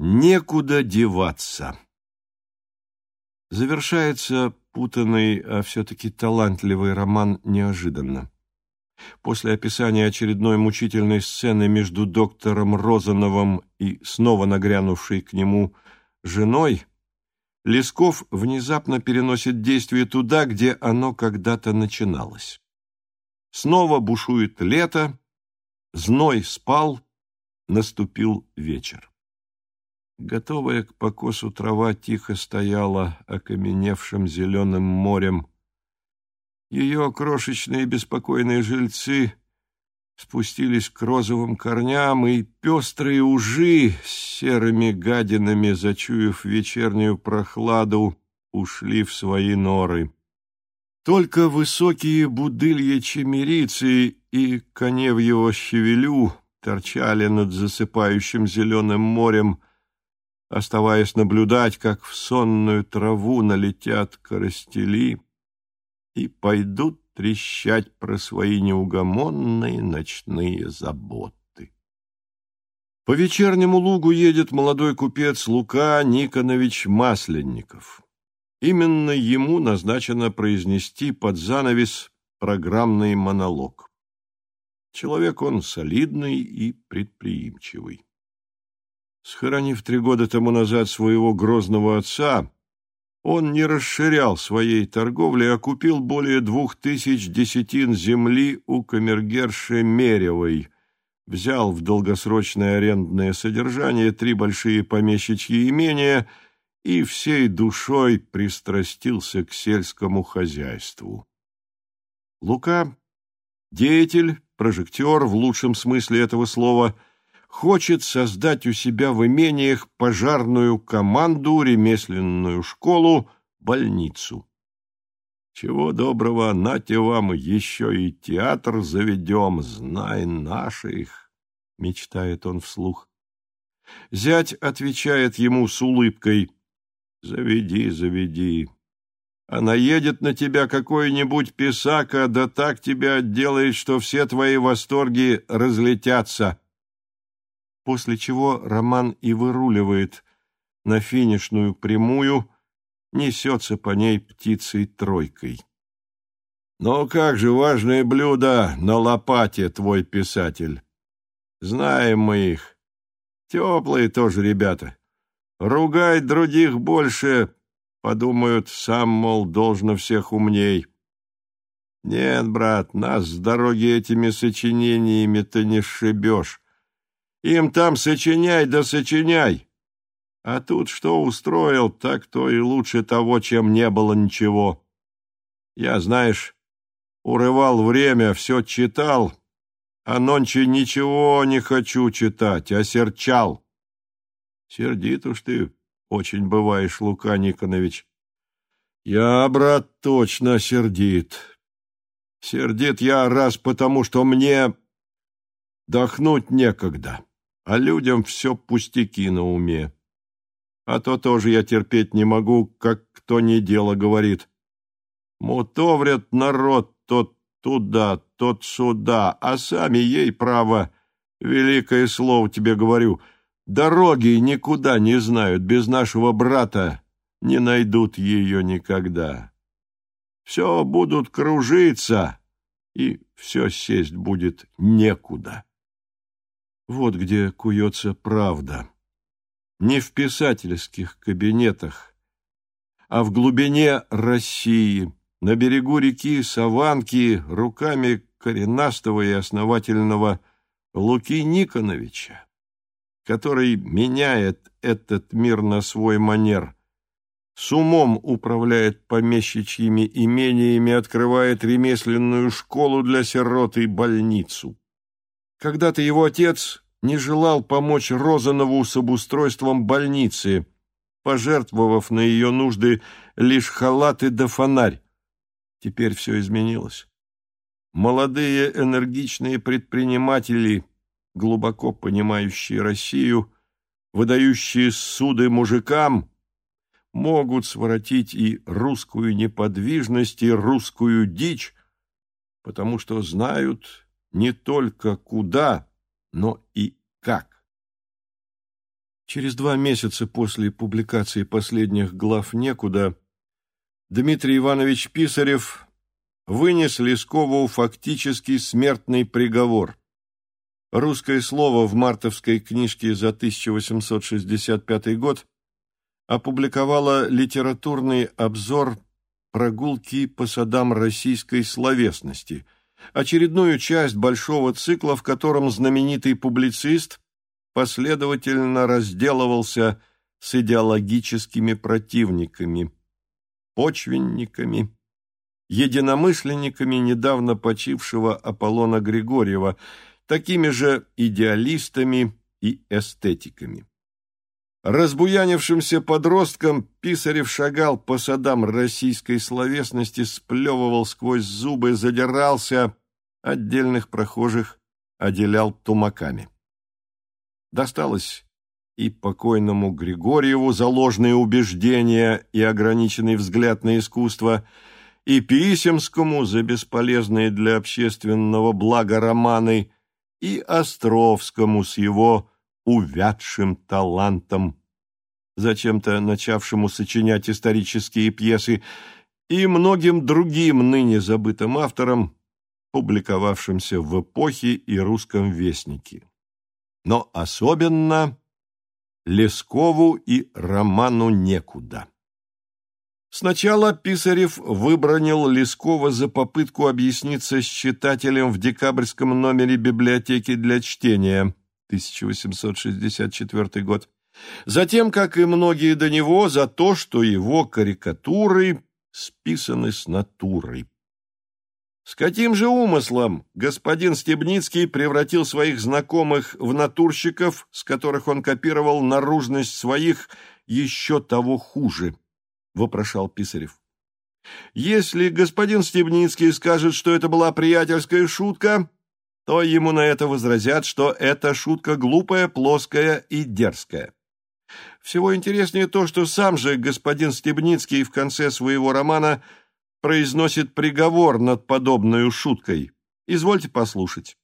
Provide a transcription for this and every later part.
Некуда деваться. Завершается путанный, а все-таки талантливый роман неожиданно. После описания очередной мучительной сцены между доктором Розановым и снова нагрянувшей к нему женой, Лесков внезапно переносит действие туда, где оно когда-то начиналось. Снова бушует лето, зной спал, наступил вечер. Готовая к покосу трава тихо стояла окаменевшим зеленым морем. Ее крошечные беспокойные жильцы спустились к розовым корням, и пестрые ужи с серыми гадинами, зачуяв вечернюю прохладу, ушли в свои норы. Только высокие будылья чемерицы и коневьего щавелю торчали над засыпающим зеленым морем, оставаясь наблюдать, как в сонную траву налетят коростели и пойдут трещать про свои неугомонные ночные заботы. По вечернему лугу едет молодой купец Лука Никонович Масленников. Именно ему назначено произнести под занавес программный монолог. Человек он солидный и предприимчивый. Схоронив три года тому назад своего грозного отца, он не расширял своей торговли, а купил более двух тысяч десятин земли у камергерши Меревой, взял в долгосрочное арендное содержание три большие помещичьи имения и всей душой пристрастился к сельскому хозяйству. Лука – деятель, прожектор в лучшем смысле этого слова – хочет создать у себя в имениях пожарную команду, ремесленную школу, больницу. Чего доброго, нате вам, еще и театр заведем, знай наших, — мечтает он вслух. Зять отвечает ему с улыбкой, — заведи, заведи. А наедет на тебя какой-нибудь писака, да так тебя отделает, что все твои восторги разлетятся после чего Роман и выруливает на финишную прямую, несется по ней птицей-тройкой. «Но как же важное блюдо на лопате, твой писатель! Знаем мы их. Теплые тоже ребята. Ругай других больше, подумают, сам, мол, должно всех умней. Нет, брат, нас с дороги этими сочинениями-то не сшибешь. Им там сочиняй да сочиняй. А тут что устроил, так то и лучше того, чем не было ничего. Я, знаешь, урывал время, все читал, а нонче ничего не хочу читать, а серчал. Сердит уж ты очень бываешь, Лука Никонович. Я, брат, точно сердит. Сердит я раз потому, что мне дохнуть некогда а людям все пустяки на уме. А то тоже я терпеть не могу, как кто не дело говорит. Мутоврят народ тот туда, тот сюда, а сами ей право, великое слово тебе говорю, дороги никуда не знают, без нашего брата не найдут ее никогда. Все будут кружиться, и все сесть будет некуда. Вот где куется правда. Не в писательских кабинетах, а в глубине России, на берегу реки Саванки, руками коренастого и основательного Луки Никоновича, который меняет этот мир на свой манер, с умом управляет помещичьими имениями, открывает ремесленную школу для сирот и больницу. Когда-то его отец не желал помочь Розанову с обустройством больницы, пожертвовав на ее нужды лишь халаты да фонарь. Теперь все изменилось. Молодые энергичные предприниматели, глубоко понимающие Россию, выдающие суды мужикам, могут своротить и русскую неподвижность, и русскую дичь, потому что знают не только куда, но и как. Через два месяца после публикации последних глав «Некуда» Дмитрий Иванович Писарев вынес Лескову фактически смертный приговор. Русское слово в мартовской книжке за 1865 год опубликовало литературный обзор «Прогулки по садам российской словесности», очередную часть большого цикла, в котором знаменитый публицист последовательно разделывался с идеологическими противниками, почвенниками, единомышленниками недавно почившего Аполлона Григорьева, такими же идеалистами и эстетиками. Разбуянившимся подростком Писарев шагал по садам российской словесности, сплевывал сквозь зубы, задирался, отдельных прохожих отделял тумаками. Досталось и покойному Григорьеву за ложные убеждения и ограниченный взгляд на искусство, и Писемскому за бесполезные для общественного блага романы, и Островскому с его увядшим талантом, зачем-то начавшему сочинять исторические пьесы, и многим другим ныне забытым авторам, публиковавшимся в «Эпохе» и «Русском вестнике» но особенно Лескову и Роману некуда. Сначала Писарев выбронил Лескова за попытку объясниться с читателем в декабрьском номере библиотеки для чтения 1864 год. Затем, как и многие до него, за то, что его карикатуры списаны с натурой. С каким же умыслом господин Стебницкий превратил своих знакомых в натурщиков, с которых он копировал наружность своих еще того хуже? — вопрошал Писарев. Если господин Стебницкий скажет, что это была приятельская шутка, то ему на это возразят, что эта шутка глупая, плоская и дерзкая. Всего интереснее то, что сам же господин Стебницкий в конце своего романа – произносит приговор над подобной шуткой. Извольте послушать.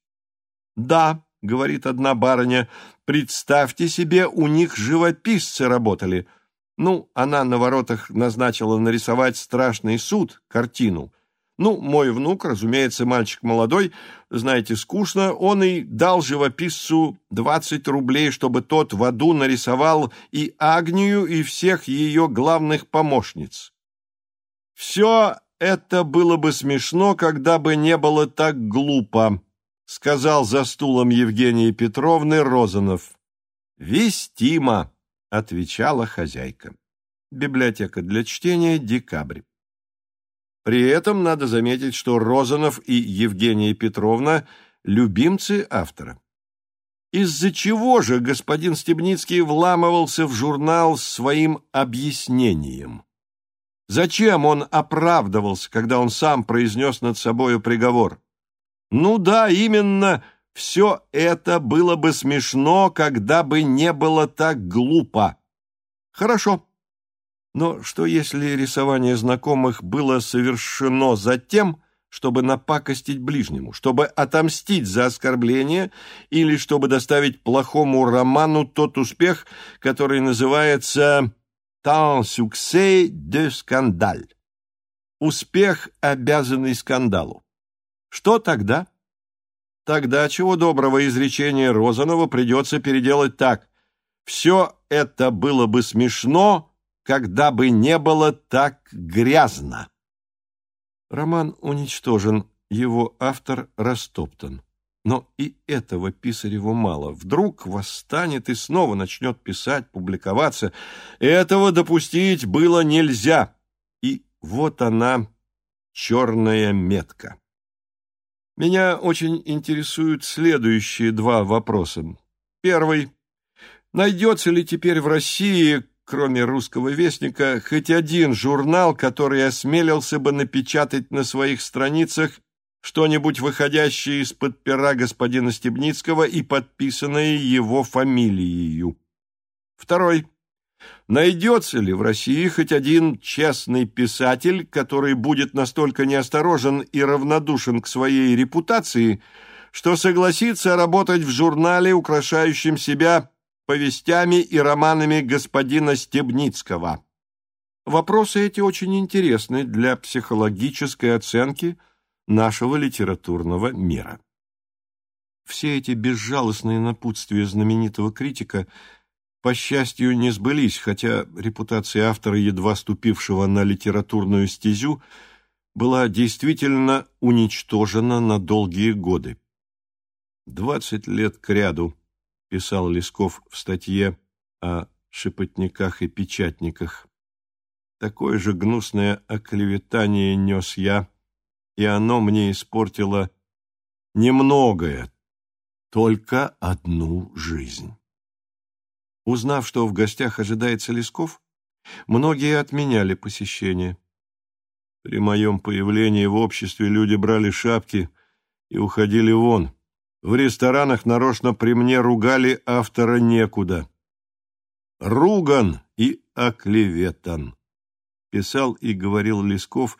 «Да», — говорит одна барыня, — «представьте себе, у них живописцы работали». Ну, она на воротах назначила нарисовать страшный суд, картину. Ну, мой внук, разумеется, мальчик молодой, знаете, скучно, он и дал живописцу двадцать рублей, чтобы тот в аду нарисовал и Агнию, и всех ее главных помощниц. Все это было бы смешно, когда бы не было так глупо, сказал за стулом Евгении Петровны Розанов. Вестимо, отвечала хозяйка. Библиотека для чтения, декабрь. При этом надо заметить, что Розанов и Евгения Петровна – любимцы автора. Из-за чего же господин Стебницкий вламывался в журнал своим объяснением? Зачем он оправдывался, когда он сам произнес над собою приговор? Ну да, именно все это было бы смешно, когда бы не было так глупо. Хорошо. Но что если рисование знакомых было совершено затем, чтобы напакостить ближнему, чтобы отомстить за оскорбление или чтобы доставить плохому роману тот успех, который называется tant succès de скандаль. Успех, обязанный скандалу. Что тогда? Тогда, чего доброго, изречение Розанова придется переделать так. Все это было бы смешно, когда бы не было так грязно. Роман уничтожен, его автор растоптан. Но и этого Писареву мало. Вдруг восстанет и снова начнет писать, публиковаться. Этого допустить было нельзя. И вот она, черная метка. Меня очень интересуют следующие два вопроса. Первый. Найдется ли теперь в России, кроме «Русского вестника», хоть один журнал, который осмелился бы напечатать на своих страницах что-нибудь выходящее из-под пера господина Стебницкого и подписанное его фамилией. Второй. Найдется ли в России хоть один честный писатель, который будет настолько неосторожен и равнодушен к своей репутации, что согласится работать в журнале, украшающем себя повестями и романами господина Стебницкого. Вопросы эти очень интересны для психологической оценки нашего литературного мира. Все эти безжалостные напутствия знаменитого критика, по счастью, не сбылись, хотя репутация автора, едва ступившего на литературную стезю, была действительно уничтожена на долгие годы. «Двадцать лет кряду», — писал Лесков в статье о шепотниках и печатниках. Такое же гнусное оклеветание нес я, и оно мне испортило немногое, только одну жизнь. Узнав, что в гостях ожидается Лесков, многие отменяли посещение. При моем появлении в обществе люди брали шапки и уходили вон. В ресторанах нарочно при мне ругали автора некуда. Руган и оклеветан. Писал и говорил Лесков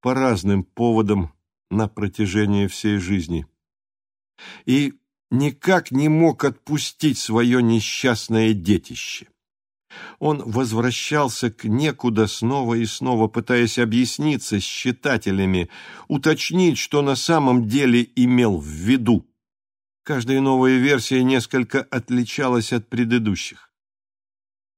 по разным поводам на протяжении всей жизни. И никак не мог отпустить свое несчастное детище. Он возвращался к некуда снова и снова, пытаясь объясниться с читателями, уточнить, что на самом деле имел в виду. Каждая новая версия несколько отличалась от предыдущих.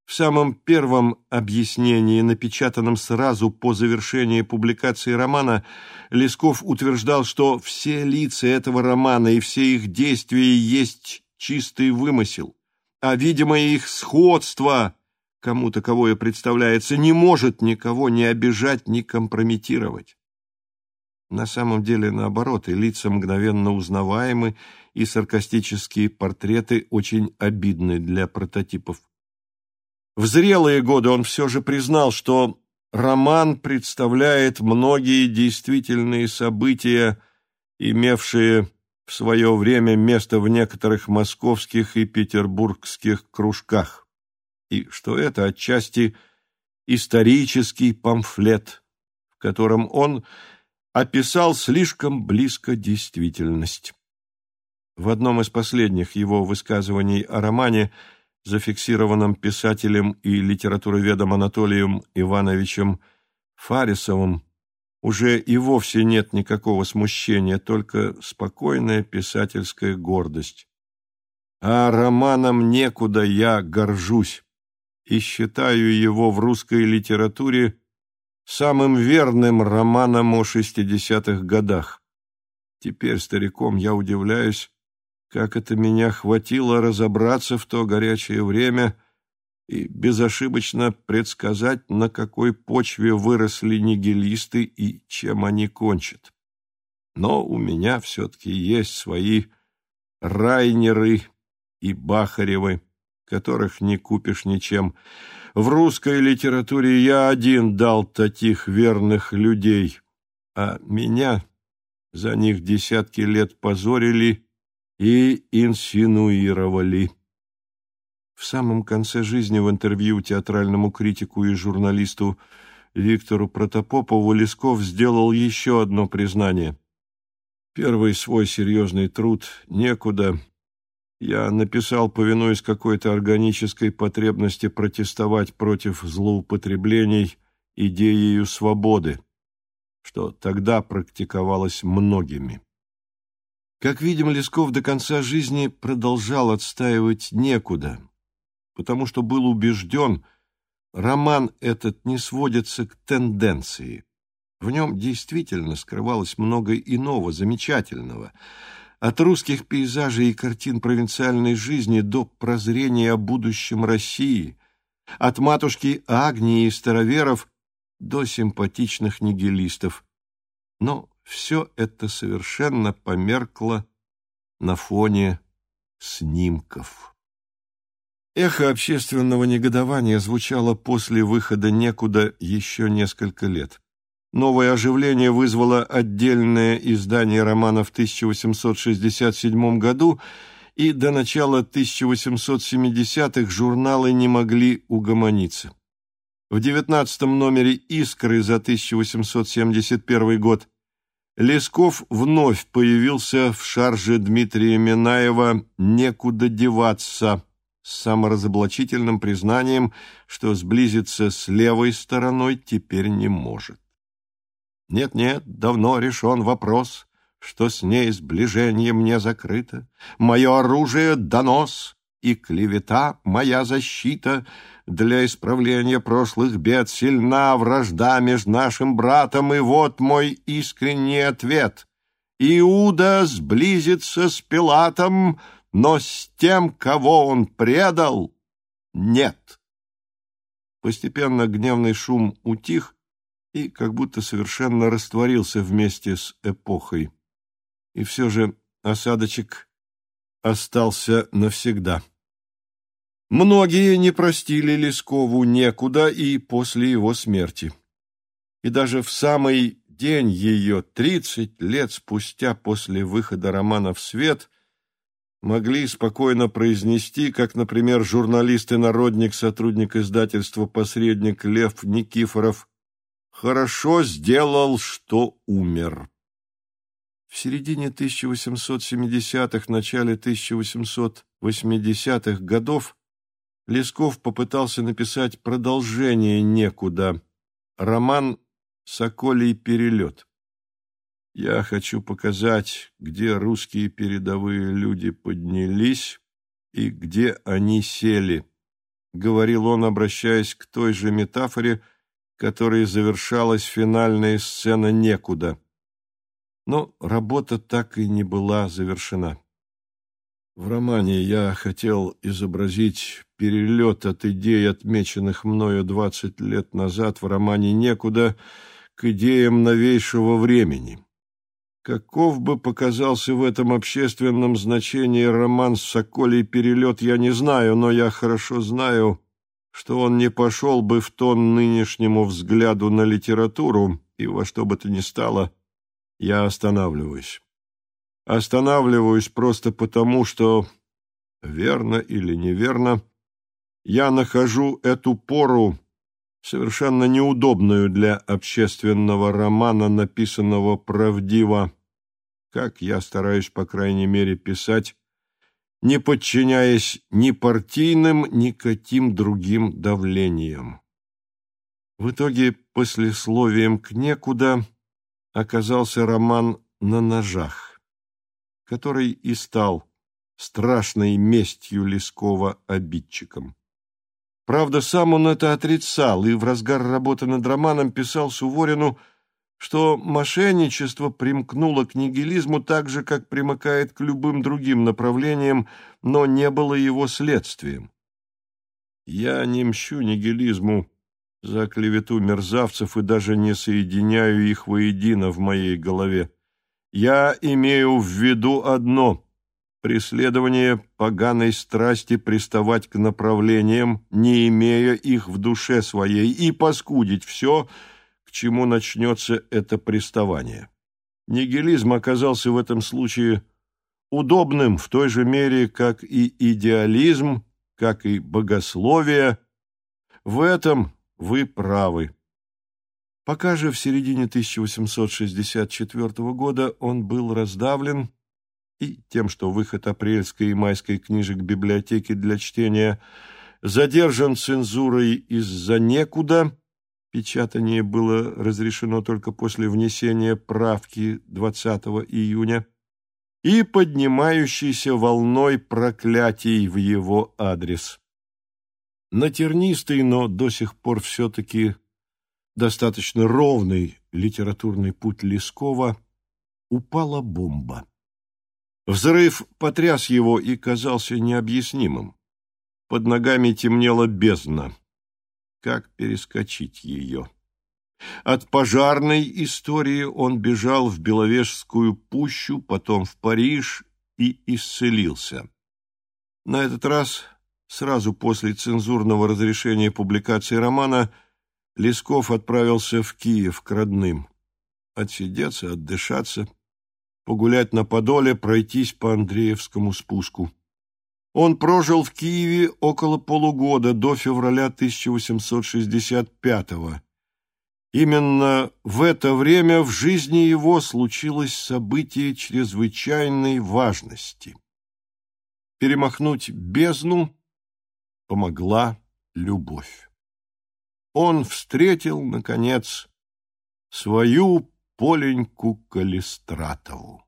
В самом первом объяснении, напечатанном сразу по завершении публикации романа, Лесков утверждал, что все лица этого романа и все их действия есть чистый вымысел, а видимое их сходство, кому таковое представляется, не может никого ни обижать, ни компрометировать. На самом деле, наоборот, и лица мгновенно узнаваемы, и саркастические портреты очень обидны для прототипов. В зрелые годы он все же признал, что роман представляет многие действительные события, имевшие в свое время место в некоторых московских и петербургских кружках, и что это отчасти исторический памфлет, в котором он описал слишком близко действительность. В одном из последних его высказываний о романе – зафиксированном писателем и литературоведом Анатолием Ивановичем Фарисовым, уже и вовсе нет никакого смущения, только спокойная писательская гордость. А романом некуда я горжусь и считаю его в русской литературе самым верным романом о шестидесятых годах. Теперь стариком я удивляюсь, как это меня хватило разобраться в то горячее время и безошибочно предсказать, на какой почве выросли нигилисты и чем они кончат. Но у меня все-таки есть свои Райнеры и Бахаревы, которых не купишь ничем. В русской литературе я один дал таких верных людей, а меня за них десятки лет позорили и инсинуировали. В самом конце жизни в интервью театральному критику и журналисту Виктору Протопопову Лесков сделал еще одно признание. Первый свой серьезный труд «Некуда» я написал, повинуясь какой-то органической потребности протестовать против злоупотреблений идеей свободы, что тогда практиковалось многими. Как видим, Лесков до конца жизни продолжал отстаивать некуда, потому что был убежден, роман этот не сводится к тенденции. В нем действительно скрывалось много иного, замечательного, от русских пейзажей и картин провинциальной жизни до прозрения о будущем России, от матушки Агнии и староверов до симпатичных нигилистов. Но все это совершенно померкло на фоне снимков. Эхо общественного негодования звучало после выхода «Некуда» еще несколько лет. Новое оживление вызвало отдельное издание романа в 1867 году, и до начала 1870-х журналы не могли угомониться. В девятнадцатом номере «Искры» за 1871 год Лесков вновь появился в шарже Дмитрия Минаева «Некуда деваться», с саморазоблачительным признанием, что сблизиться с левой стороной теперь не может. Нет-нет, давно решен вопрос, что с ней сближение мне закрыто. Мое оружие — донос, и клевета — моя защита. Для исправления прошлых бед сильна вражда между нашим братом, и вот мой искренний ответ. Иуда сблизится с Пилатом, но с тем, кого он предал, нет. Постепенно гневный шум утих и как будто совершенно растворился вместе с эпохой. И все же осадочек остался навсегда. Многие не простили Лескову некуда и после его смерти. И даже в самый день ее, тридцать лет спустя после выхода романа в свет, могли спокойно произнести, как, например, журналист и народник, сотрудник издательства «Посредник» Лев Никифоров, «хорошо сделал, что умер». В середине 1870-х, начале 1880-х годов Лесков попытался написать продолжение «Некуда» роман «Соколий перелет». Я хочу показать, где русские передовые люди поднялись и где они сели, — говорил он, обращаясь к той же метафоре, которой завершалась финальная сцена «Некуда». Но работа так и не была завершена. В романе я хотел изобразить перелет от идей, отмеченных мною двадцать лет назад в романе «Некуда», к идеям новейшего времени. Каков бы показался в этом общественном значении роман «Соколий перелет», я не знаю, но я хорошо знаю, что он не пошел бы в тон нынешнему взгляду на литературу, и во что бы то ни стало, я останавливаюсь. Останавливаюсь просто потому, что, верно или неверно, я нахожу эту пору совершенно неудобную для общественного романа, написанного правдиво, как я стараюсь, по крайней мере, писать, не подчиняясь ни партийным, ни каким другим давлениям. В итоге послесловием к некуда оказался роман «На ножах», который и стал страшной местью Лескова обидчикам. Правда, сам он это отрицал и в разгар работы над романом писал Суворину, что мошенничество примкнуло к нигилизму так же, как примыкает к любым другим направлениям, но не было его следствием. «Я не мщу нигилизму за клевету мерзавцев и даже не соединяю их воедино в моей голове. Я имею в виду одно — преследование поганой страсти приставать к направлениям, не имея их в душе своей, и паскудить все, чему начнется это приставание. Нигилизм оказался в этом случае удобным в той же мере, как и идеализм, как и богословие. В этом вы правы. Пока же в середине 1864 года он был раздавлен, и тем, что выход апрельской и майской книжек библиотеки для чтения задержан цензурой из-за некуда, печатание было разрешено только после внесения правки 20 июня, и поднимающейся волной проклятий в его адрес. На тернистый, но до сих пор все-таки достаточно ровный литературный путь Лескова упала бомба. Взрыв потряс его и казался необъяснимым. Под ногами темнела бездна. Как перескочить ее? От пожарной истории он бежал в Беловежскую пущу, потом в Париж и исцелился. На этот раз, сразу после цензурного разрешения публикации романа, Лесков отправился в Киев к родным. Отсидеться, отдышаться — погулять на Подоле, пройтись по Андреевскому спуску. Он прожил в Киеве около полугода, до февраля 1865-го. Именно в это время в жизни его случилось событие чрезвычайной важности. Перемахнуть бездну помогла любовь. Он встретил, наконец, свою Поленьку Калистратову.